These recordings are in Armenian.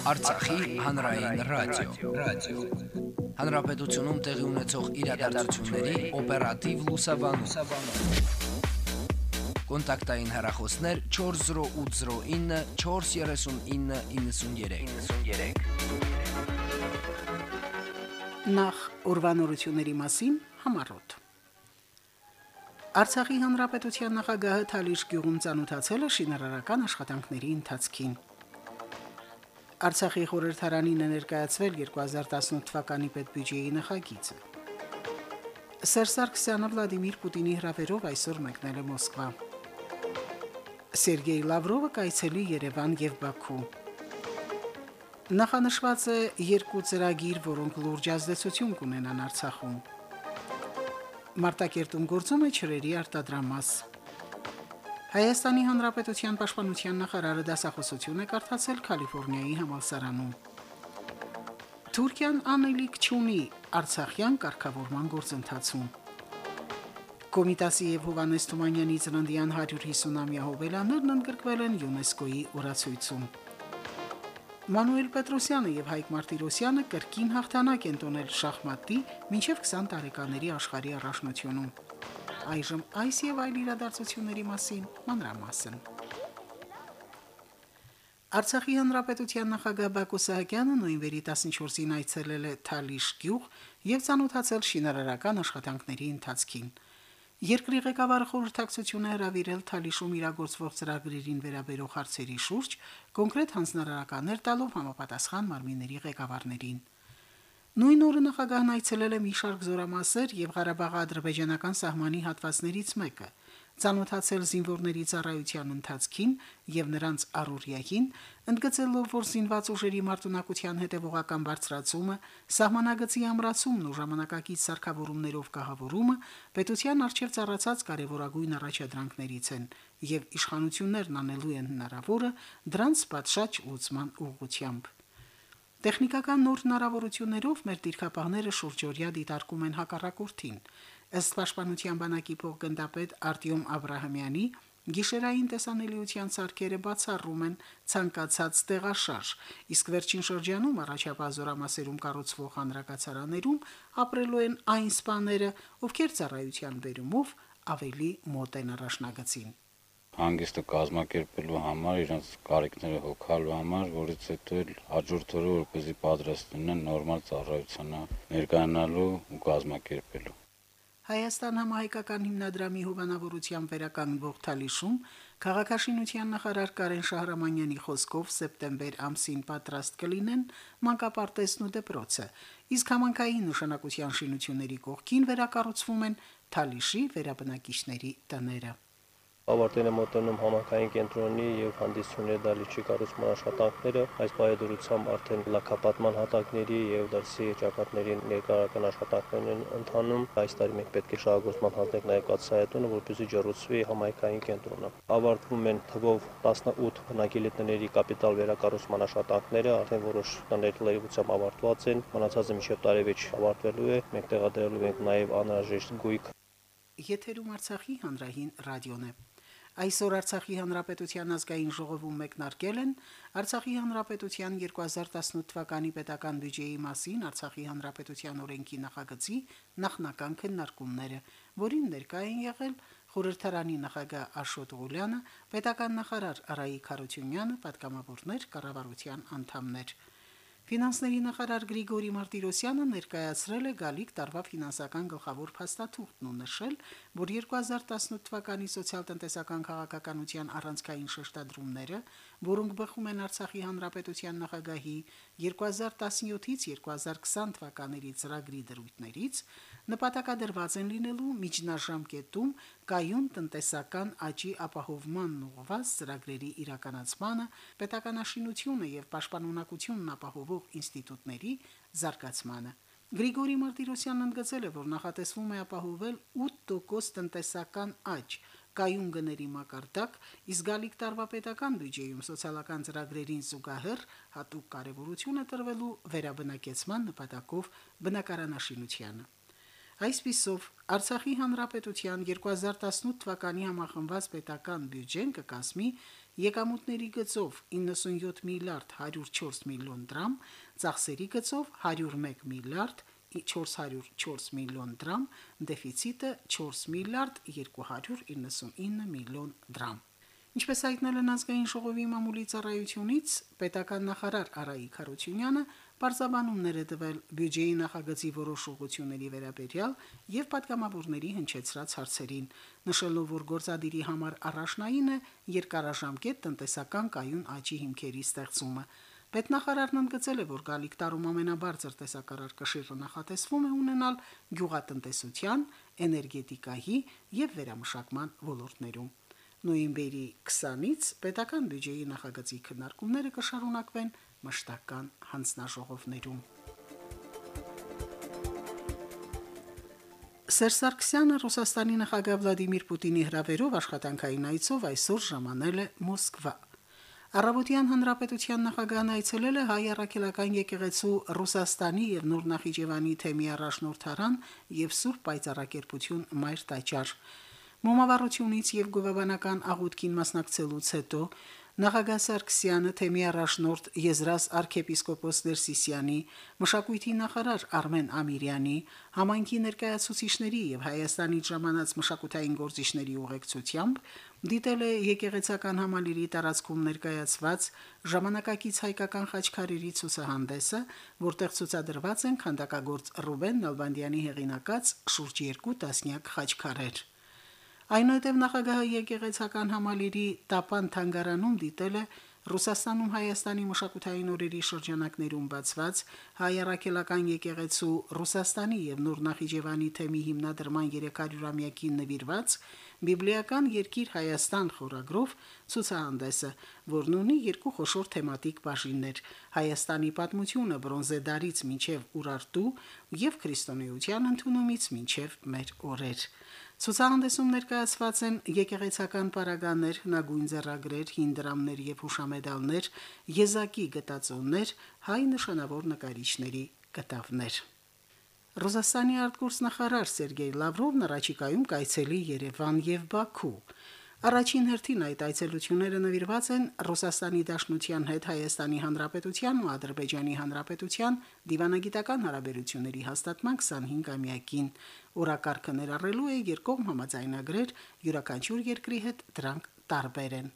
Արցախի հանրային ռադիո, ռադիո։ Հանրապետությունում տեղի ունեցող իրադարձությունների օպերատիվ լուսաբանում։ Կոնտակտային հեռախոսներ 40809 43993։ 93։ Նախ ուրվանորությունների մասին համառոտ։ Արցախի հանրապետության նախագահը Թալիշ գյուղում ցանոթացել է շինարարական աշխատանքների ընթացքին։ Արցախի խորհրդարանին է ներկայացվել 2018 թվականի պետբյուջեի նախագիծը։ Սերժ Սարգսյանը Վլադիմիր Պուտինի հրավերով այսօր մեկնել է Մոսկվա։ Սերգեյ Լավրովը կայցելի Երևան եւ Բաքու։ Նախանշված է երկու ծրագիր, որոնք լուրջ ազդեցություն կունենան Արցախում։ Մարտակերտում գործում է ճրերի արտադրամաս։ Հայաստանի Հանրապետության Պաշտպանության նախարարը դասախոսություն է կարդացել Կալիֆոռնիայի համալսարանում։ Թուրքիան անելիք չունի Արցախյան կարգավորման գործընթացում։ Կոմիտասի եւ Հովանես Թումանյանի ծննդյան 150-ամյա հոբելաներն ընդգրկվել են ՅՈՒՆԵՍԿՕ-ի օրացույցում։ Մանուել Պետրոսյանը եւ Հայկ Մարտիրոսյանը կրկին հաղթանակ են տոնել շախմատի մինչև 20 տարեկաների աշխարհի առաջնությունում։ Այժմ այս եւ այլ իրադարձությունների մասին մանրամասն։ Արցախի հանրապետության նախագահ Բակո Սահակյանը նոյեմբերի 14-ին այցելել է Թալիշ գյուղ եւ ցանոթացել շինարարական աշխատանքների ընթացքին։ Երկրի ղեկավարը խորհրդակցություն է հրավիրել Թալիշում իրագործվող ծրագրերին վերաբերող հարցերի շուրջ կոնկրետ հանձնարարականներ տալով համապատասխան մարմինների ղեկավարներին։ Նույն օրը նախագահն այցելել է մի շարք զորամասեր եւ Ղարաբաղի ադրբեջանական սահմանի հատվածներից մեկը, ցանոթացել զինվորների ծառայության ընթացքին եւ նրանց առօրյային, ընդգծելով, որ զինված ուժերի մարտունակության հետևողական բարձրացումը, սահմանագծի ամրացումն ու ժամանակակից սարքավորումներով կահավորումը պետության արչեւ ծառացած կարևորագույն առաջադրանքներից են եւ իշխանություններն անելու են հնարավորը դրանց պատշաճ լուծման ուղղությամբ։ Տեխնիկական նոր հնարավորություններով մեր դիրքապահները շուրջօրյա դիտարկում են հակառակորդին։ Ըստ Պաշտպանության բանակի փոխգնդապետ Արտյոմ Աբ รา համյանի Գիշերային տեսանելիության սարքերը բացառում են ցանկացած տեղաշարժ, իսկ վերջին շրջանում առաջապահ զորամասերում կառուցվող հանրակացարաներում ապրելու են այն սպաները, ովքեր ծառայության վերումով ավելի մոտ են առաջնագծին հանգիստը կազմակերպելու համար, իրենց կարիքները հոգալու համար, որից հետո էլ հաջորդ օրը որպեսզի պատրաստ լինեն նորմալ ծառայությանը ներկայանալու ու կազմակերպելու։ Հայաստան համահայկական հիմնադրամի հովանավորությամբ վերականգնվող Թալիշում քաղաքաշինության նախարար Կարեն Շահրամանյանի խոսքով սեպտեմբեր ամսին պատրաստ կլինեն մանկապարտեզն ու դպրոցը, իսկ համանքային նշանակության շինությունների կողքին վերակառուցվում են Թալիշի վերաբնակիչների տները ավարտել է մոտենում համակային կենտրոնի եւ հանդիսությունների դալիճի կառուցման աշխատանքները այս բայդրությամբ արդեն լակապատման հատակների եւ դրսի ճակատների ներկայական աշխատանքներն են ընթանում այս տարի մենք պետք է շահագործման հանձնենք նաեւ կացայատունը որպեսզի ջրուցվի համայնքային կենտրոնը ավարտվում են թվով 18 բնակելի տների կապիտալ վերակառուցման աշխատանքները արդեն որոշ տներ լրիվությամբ ավարտված են մնացածը մինչև տարեվեճ ավարտվելու է մենք տեղադրելու ենք նաեւ անհրաժեշտ գույք Եթերում Արցախի հանրային ռադիոն է։ Այսօր Արցախի Հանրապետության ազգային ժողովում մեկնարկել են Արցախի Հանրապետության 2018 թվականի պետական բյուջեի մասին Արցախի Հանրապետության օրենքի նախագծի նախնական քննարկումները, որին ներկա են եղել խորհրդարանի նախագահ Աշոտ Ղուլյանը, պետական նախարար Արայիկ Խարությունյանը, պատգամավորներ, կառավարության անդամներ։ Ֆինանսների նախարար Գրիգորի Մարտիրոսյանը ներկայացրել է գալիք տարվա ֆինանսական գլխավոր փաստաթուղթն ու նշել, որ 2018 թվականի սոցիալ-տնտեսական քաղաքականության առանցքային շեշտադրումները, որոնք բխում են Արցախի հանրապետության նախագահի 2017-ից 2020 թվականների ծրագրի դրույթներից, նպատակադրված են լինելու միջնաժամկետում կայուն տնտեսական աճի ապահովմանն ուղղված ծրագրերի իրականացմանը, պետականաշինությունը եւ պաշտպանունակությունն ապահովող ինստիտուտների զարգացմանը։ Գրիգորի Մարտիրոսյանն ընդգծել է, որ նախատեսվում է ապահովել 8% տնտեսական աճ, կայուն գների մակարդակ, իսկ գալիք տարվա պետական բյուջեում սոցիալական ծրագրերին զուգահեռ հատուկ կարևորություն է տրվելու վերաբնակեցման նպատակով բնակարանաշինությանը։ Այսպիսով Արցախի հանրապետության 2018 թվականի համախմբված պետական բյուջեն կկազմի եկամուտների գծով 97 միլիարդ 104 միլիոն դրամ, ծախսերի գծով 101 միլիարդ 404 միլիոն դրամ, դեֆիցիտը 4 միլիարդ 299 միլիոն դրամ։ Ինչպես հայտնել են ազգային ժողովի մամուլի ծառայությունից, պետական նախարար Արայիկ Խարությունյանը Պարզաբանումներ է տվել բյուջեի նախագծի որոշողությունների վերաբերյալ եւ պատգամավորների հնչեցրած հարցերին, նշելով, որ գործադիրի համար առաջնային է երկարաժամկետ տնտեսական կայուն աճի հիմքերի ստեղծումը։ Պետնախարարն ընդգծել է, որ գալիք տարում ամենաբարձր տեսակարար կշիռը նախատեսվում է ունենալ գյուղատնտեսության, էներգետիկայի եւ վերամշակման ոլորտներում։ Նոյեմբերի 20-ից պետական բյուջեի նախագծի քննարկումները կշարունակվեն մշտական հանձնաժողովներում։ Սերժ Սարգսյանը Ռուսաստանի նախագահ Վլադիմիր Պուտինի հրավերով աշխատանքային այցով այսօր ժամանել է Մոսկվա։ Արաբոթյան հանրապետության նախագահն այցելել է հայ առաքելական եկեղեցու Ռուսաստանի եւ Նոր Նախիջևանի թեմի առաջնորդարան եւ Սուրբ Պայծառակերպություն Մայր տաճար։ Մոմավառությունից եւ գովաբանական աղոթքին մասնակցելուց հետո Նախագահ Սարգսյանը թեմի առաջնորդ Եզրաս arczepiskopos Ներսիսյանի, մշակույթի նախարար Արմեն Ամիրյանի, համայնքի ներկայացուցիչների եւ Հայաստանի ժամանած մշակութային գործիչների ուղեկցությամբ դիտել է եկեղեցական համալիրի տարածքում ներկայացված ժամանակակից հայկական խաչքարերի ցուցահանդեսը, որտեղ ցուցադրված են քանդակագործ Ռուբեն Նալբանդյանի հեղինակած շուրջ 2 տասնյակ խաչքարեր։ Այնուհետև նախագահը եկեղեցական համալիրի Տապան թանգարանում դիտել է Ռուսաստանում Հայաստանի մշակութային օրերի շրջանակներում բացված հայ առաքելական եկեղեցու Ռուսաստանի եւ Նոր Նախիջևանի թեմի հիմնադրման 300-ամյակին նվիրված Բիբլիական երկիր Հայաստան խորագրով ցուցահանդեսը, որն ունի երկու խոշոր թեմատիկ բաժիններ՝ Հայաստանի պատմությունը բրոնզե դարից մինչև Ուրարտու եւ քրիստոնեության ընդունումից մինչև մեր օրեր։ Ցուցահանդեսում ներկայացված են եկեղեցական պարագաներ, հնագույն ձեռագրեր, հին դրամներ եւ հուշամեդալներ, եզակի գտածոներ, հայ նշանավոր նկարիչների կտավներ։ Ռուսաստանի արտգործնախարար Սերգեյ Լավրովն առաջիկայում կայցելի Երևան եւ Բաքու։ Առաջին հերթին այդ այցելությունները նվիրված են Ռուսաստանի Դաշնության հետ Հայաստանի Հանրապետության ու Ադրբեջանի Հանրապետության դիվանագիտական հարաբերությունների հաստատման 25-ամյակին։ Օրակարգը ներառելու է երկկողմ համաձայնագրեր յուրաքանչյուր երկրի հետ դրանք տարբեր են։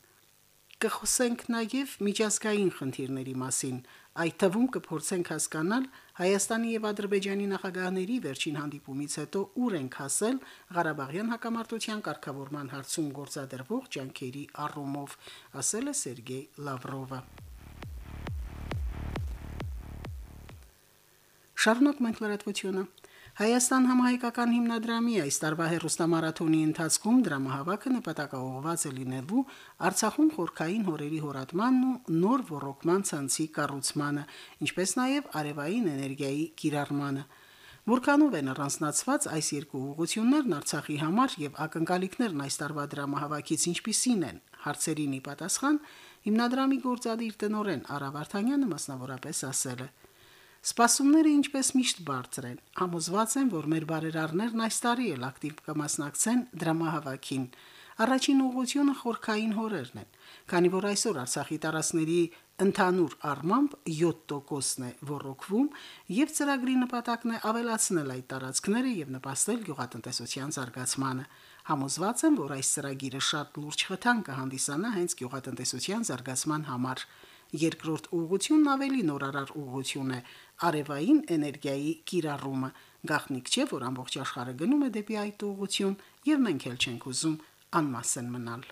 Կխոսենք նաև միջազգային խնդիրների մասին, այդ թվում կփորձենք հասկանալ Հայաստանի եւ Ադրբեջանի նախագահների վերջին հանդիպումից հետո ուր են հասել Ղարաբաղյան հակամարտության կարգավորման հարցում գործադրվող ջանքերի առումով, ասել է Սերգեյ Լավրովը։ Շարունակ մենք լրատվությունը։ Հայաստան համահայկական հիմնադրամի այս տարվա հերոստամարաթոնի ընթացքում դրամահավաքը նպատակաուղղված է լինելու Արցախում խորքային հորերի հորատմանն ու նոր ռոռոկման ցանցի կառուցմանը, ինչպես նաև արևային էներգիայի կիրառմանը։ Որքանով են առանձնացված այս երկու ուղղություններն Արցախի համար եւ ակնկալիքներն այս տարվա դրամահավաքից ինչպիսին են։ Հարցերինի պատասխան հիմնադրամի գործադիր տնորեն Արա Վարդանյանը մասնավորապես ասել է. Սպասումները ինչպես միշտ բարձր են։ Համոզված եմ, որ մեր բարերարներն այս տարի էլ ակտիվ կմասնակցեն դրամահավաքին։ Առաջին ուղղությունը խորքային հորերն են, քանի որ այսօր Արցախի տարածքների ընդհանուր առմամբ 7%-ն է ռոռոկվում եւ ծրագրի նպատակն է ավելացնել այդ տարածքները եւ նպաստել գյուղատնտեսության զարգացմանը։ Համոզված եմ, որ այս ծրագիրը շատ լուրջ խթան կհանդիսանա հենց գյուղատնտեսության զարգացման համար։ Երկրորդ ուղղությունն ավելի նորարար ուղղություն է՝ արևային էներգիայի կիրառումը։ Գաղտնիք չէ, որ ամբողջ աշխարհը գնում է դեպի այդ ուղղություն, եւ մենք էլ չենք ուզում անմասն մնալ։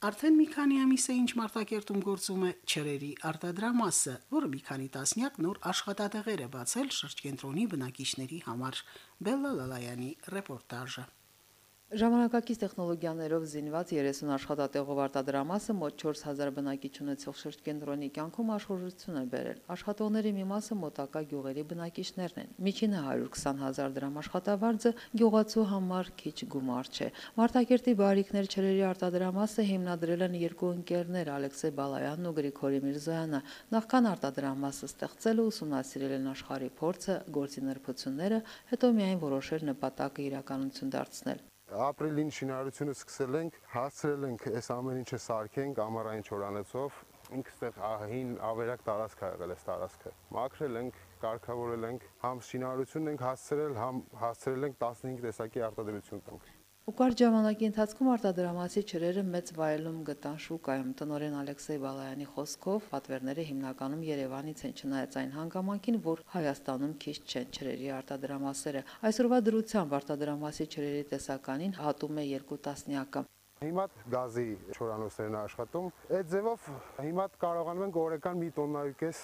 Արդեն մի քանի ամիս է ինչ Մարտակերտում գործում է ճրերի արտադրամասը, որը մի քանի տասնյակ նոր աշխատատեղեր է բացել շրջկենտրոնի բնակիչների համար։ Բելլա Լալայանի ռեպորտաժը։ Ժամանակակից տեխնոլոգիաներով զինված 30 աշխատատեղով արտադրամասը մոտ 4000 բնակիչ ունեցող շրջկենտրոնի կյանքում աշխուժություն է բերել։ Աշխատողների մի մասը մոտակա գյուղերի բնակիչներն են։ Միջինը 120000 դրամ աշխատավարձը գյուղացու համար քիչ գումար չէ։ Մարտակերտի բարիկներ չրերի արտադրամասը հիմնադրել են երկու ընկերներ Ալեքսե Բալայանն ու Գրիգորի Միրզոյանը։ Նախքան արտադրամասը ստեղծելը ուսումնասիրել են աշխարհի փորձը, գործի նրբությունները, հետո միայն որոշել նպատակը իրականություն դարձնել։ Ապրիլին շինարարությունը սկսել ենք, հասցրել ենք այս ամեն ինչը սարքենք ամառային չորանոցով։ Ինքստեղ հին ավերակ տարածք ա եղել այս տարածքը։ Մաքրել ենք, կարգավորել ենք, համ շինարարությունն ենք հասցրել, համ հասցրել ենք 15 տեսակի արտադրություն տանք։ Ու կարճ ժամանակի ընթացքում արտադրամասի ճրերը մեծ վայելում գտան շուկայում։ Տնորեն Ալեքսեյ Բալայանի խոսքով պատվերները հիմնականում Երևանից են չնայած այն հանգամանքին, որ Հայաստանում քիչ չեն ճրերի արտադրամասերը։ Այսօրվա դրությամբ արտադրամասի ճրերի տեսականին հատում է երկու տասնյակը։ Հիմա գազի չորանոցներն աշխատում։ Այդ ձևով հիմա կարողանում ենք օրական մի տոննայուկես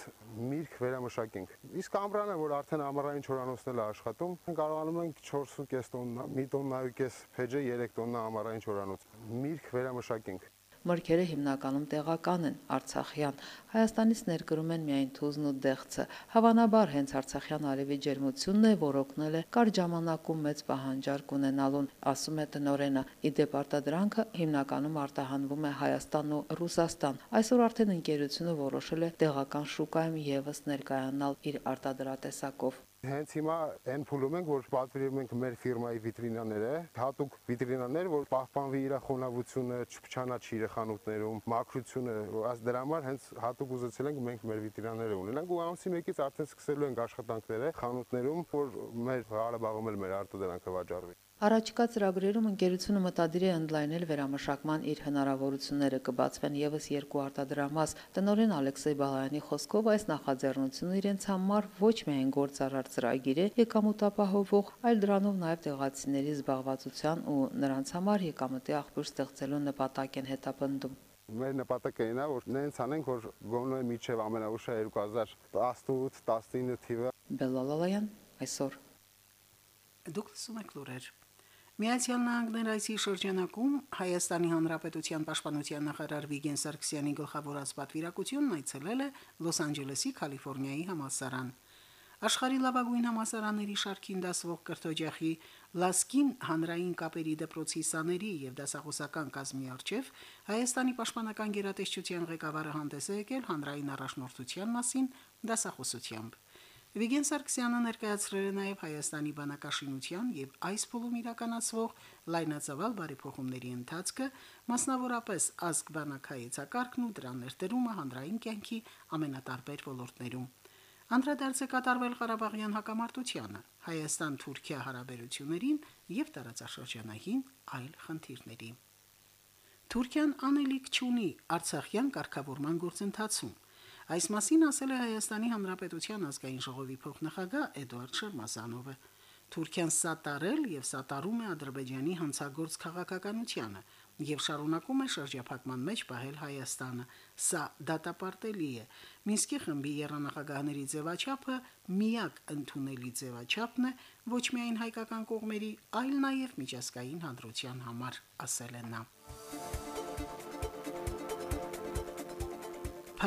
միրգ վերամշակենք։ Իսկ ամռանը, որ արդեն ամառային չորանոցներն է աշխատում, կարողանում ենք 4.5 տոննա, մի տոննայուկես փեջը 3 տոննա ամառային չորանոց միրգ վերամշակենք։ Մրգերը հիմնականում տեղական են, Արցախյան։ Հայաստանից ներկրում են միայն թուզն ու դեղցը։ Հավանաբար հենց Արցախյան արևի ջերմությունն է, որ օգնել է կարճ ժամանակում մեծ պահանջարկ ունենալուն, ասում է տնորենը։ Իդեպ արտադրանքը հիմնականում արտահանվում է Հայաստան ու Ռուսաստան։ Այսօր արդեն ընկերությունը որոշել է տեղական շուկայում եւս ներկայանալ իր արտադրատեսակով։ Հենց հիմա այն փուլում ենք, որ պատվիրում ենք մեր ֆիրմայի վիտրինաները, հատուկ վիտրինաներ, որ պահպանվի իր խոնավությունը, չփչանա ճիրը խանութներում, մաքրությունը, այս դրա համար հենց հատուկ ուզեցել ենք մենք մեր վիտրինաները ունենանք ու ամսի 1-ից արդեն սկսելու ենք աշխատանքները խանութներում, որ մեր Ղարաբաղում էլ մեր արտադրանքը վաճառվի։ Առաջիկա ծրագրերում ընկերությունը մտադիր է ընդլայնել վերամշակման իր հնարավորությունները կբացվեն եւս երկու արտադրամաս։ Տնորեն Ալեքսեյ Բալայանի խոսքով այս նախաձեռնությունը իրենց համար ոչ միայն գործարար ծրագիր է եկամուտապահովող, այլ դրանով նաեւ տեղացիների զբաղվածության ու նրանց համար եկամտի աղբյուր ստեղծելու նպատակ են հետապնդում մեր նպատակը այն է որ նենց անենք որ գոնե միջև ամենաուշը 2018-19 թիվը Բելալալայան այսօր Դուք լսում եք լուրեր Միացյալ Նահանգներ այսի շրջանակում Հայաստանի Հանրապետության Պաշտպանության նախարար Վիգեն Սարգսյանի գլխավորած պատվիրակությունն այցելել է Լոս Անջելեսի Կալիֆոռնիայի համալսարան։ Աշխարհի լավագույն համալսարանների շարքին դասվող կրթօջախի Լասկին հանրային կապերի դպրոցի սաների եւ դասախոսական կազմի արչեվ Հայաստանի Պաշտպանական գերատեսչության ղեկավարը հանդես է եկել հանրային առաջնորդության մասին դասախոսությամբ։ Վիգեն Սարգսյանը ներկայացրել է նաև Հայաստանի բանակաշինության եւ այս փուլում իրականացվող լայնածավալ բարեփոխումների ընթացքը, մասնավորապես ազգ բանակայեցակարգն ու դրան ներդրումը հանրային կյանքի ամենատարբեր ոլորտներում։ Անդրադարձ է կատարվել Ղարաբաղյան հակամարտությանը, Հայաստան-Թուրքիա հարաբերություններին եւ տարածաշրջանային այլ խնդիրների։ Թուրքիան անելիք չունի Արցախյան կարգավորման գործընթացում Այս մասին ասել է Հայաստանի Հանրապետության ազգային ժողովի փոխնախագահ Էդուարդ Շերմազանովը։ Թուրքիան սատարել եւ սատարում է Ադրբեջանի հանցագործ քաղաքականությանը եւ շարունակում է շրջափակման մեջ պահել Հայաստանը։ Սա դատապարտելի է։ Մինսկի խմբի երանախագահների ձևաչափը միակ ընդունելի ձևաչափն է ոչ միայն հայկական կողմերի, այլ նաեւ միջազգային հանրության համար, ասել է նա։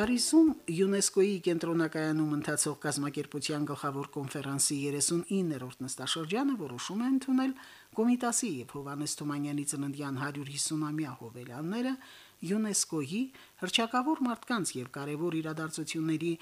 Փարիզում ՅՈՒՆԵՍԿՕ-ի կենտրոնակայանում ընթացող կազմակերպության գլխավոր կոնֆերանսի 39-րդ նստաշրջանը որոշում է ընդունել Կոմիտասի եւ Հովանես Թումանյանի ծննդյան 150-ամյա հոբելյանները ՅՈՒՆԵՍԿՕ-ի հրճակավոր մարդկանց եւ կարևոր իրադարձությունների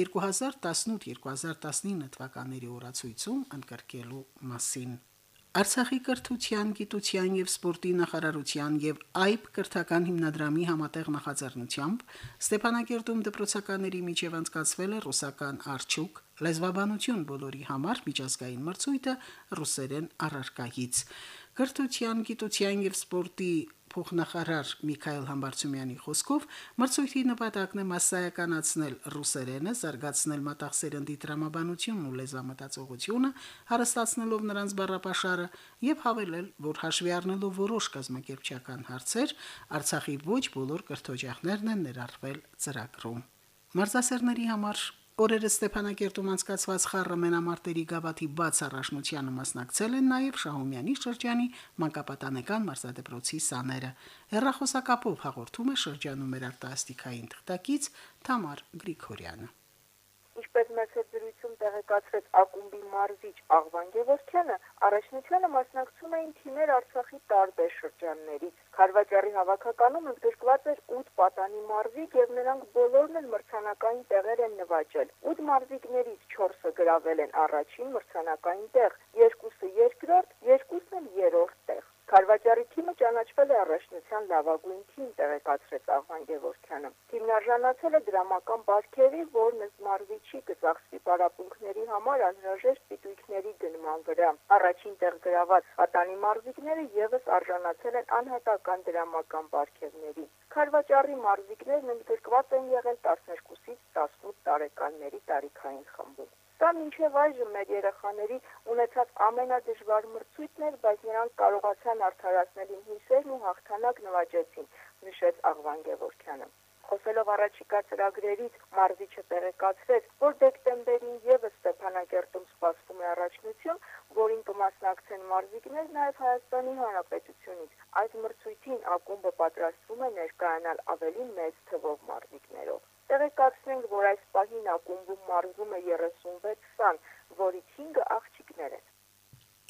2018-2019 թվականների օրացույցում ընդգրկելու մասին։ Արցախի կրթության, գիտության եւ սպորտի նախարարության եւ ԱԻՊ կրթական հիմնադրամի համատեղ նախաձեռնությամբ Ստեփանակերտում դպրոցականների միջև անցկացվել է ռուսական արչուկ լեզվաբանություն բոլորի համար միջազգային մրցույթը ռուսերեն առարկայից։ Կրթության, գիտության եւ սպորտի փոխնախարար Միքայել Համբարձումյանի խոսքով մրցույթի նպատակն է massայականացնել ռուսերենը, զարգացնել մտածերնդի տրամաբանությունն ու լեզվամտածողությունը, հարստացնելով նրանց բառապաշարը եւ հավելել, որ հաշվի առնելով որոշ կազմակերպչական հարցեր, Արցախի ոչ բոլոր կրթօջախներն են ներառվել ծրագրում։ Մարզասերների համար Օրերս Ստեփանակերտում անցկացված խառը մենամարտերի գավաթի բաց առաջնությանը մասնակցել են նաև Շահումյանի շրջանի մանկապատանեկան մարզադպրոցի սաները։ Հերրախոսակապով հաղորդում է շրջանում մեր արտասթիկային թղթակից Թամար Գրիգորյանը։ Ինչպես մեծ զրույցում տեղեկացրեց ակումբի մարզիչ Աղվան Գևորքյանը, առաջնությանը մասնակցում էին թիմեր Արցախի տարբեր շրջաններից։ Խարվաճարի հավաքականում ընդգրկված էր 8 պատանի մարզիկ եւ նրանք բոլորն էլ մրցանակային տեղեր են նվաճել։ 8 մարզիկներից 4-ը գրավել են առաջին մրցանակային տեղ, երկուսը երկրորդ, երկուսն էլ երրորդ տեղ։ Խարվաճարի թիմը ճանաչվել է առաջնության լավագույն թիմ, տեղեկացրեց Աղվան Գևորքյանը։ Թիմն արժանացել է դրամական բարքերի, որն ըստ Մարվիչի գծախսի պարապմունքների համար անհրաժեշտ պիտույքների գնման վրա։ Առաջին տեղ գրաված Ատանի մարզիկները եւս արժանացել են անհատական դրամական բարքերների։ Խարվաճարի մարզիկներն ընդգրկված են եղել 12-ից 18 տարեկանների տարիքային խմբում։ Սա մինչև այժմ մեր երեխաների ունեցած ամենադժվար մրցույթն էր, բայց նրանք կարողացան արդարացնել իմ հույսերն ու հաղթանակ նվաճեցին, նշեց Աղվան Գևորքյանը։ Խոսելով առաջիկա ծրագրերից, Մարզիչը տեղեկացրեց, որ դեկտեմբերին եւս Ստեփանակերտում սպասվում է առաջնություն, որին կմասնակցեն մարզիկներ նաեւ Հայաստանի Հանրապետությունից։ Այդ մրցույթին ակումբը պատրաստվում է ներկայանալ ավելի մեծ թվով մարզիկներով։ 9 ակումբում մարզում է 36 սան, որից 5-ը աղջիկներ են։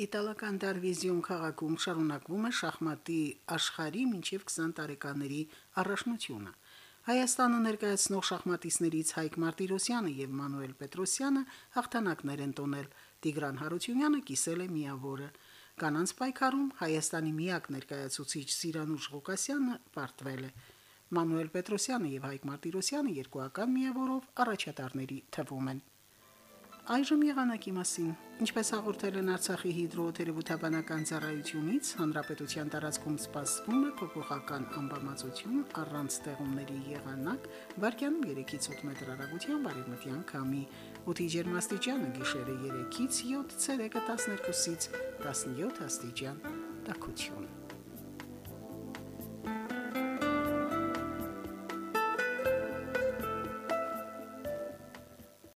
Իտալական Դարվիզիոն քաղաքում շարունակվում է շախմատի աշխարհի մինչև 20 տարեկանների առաջնությունը։ Հայաստանը ներկայացնող շախմատիստներից Հայկ Մարտիրոսյանը եւ Մանուել Պետրոսյանը հաղթանակներ են տոնել։ Տիգրան Հարությունյանը կիսել է միավորը։ Կանանց պայքարում Հայաստանի միակ ներկայացուցիչ Սիրանուշ Ղուկասյանը պարտվել է։ Մանուել Պետրոսյանը եւ Հայկ Մարտիրոսյանը երկուական միավորով առաջատարների թվում են։ Այժմ եղանակի մասին։ Ինչպես հաղորդել են Արցախի հիդրոթերապևտաբանական ծառայությունից, հանրապետության տարածքում սպասվում է փոփոխական ամպամածություն առանց ստեղումների եղանակ, վարկյանում 3-ից 8 մետր հեռագության բարեմտյան քամի։ Օդի ջերմաստիճանը գիշերը 3-ից 7, ցերեկը 12-ից 17 աստիճան։ Տակություն։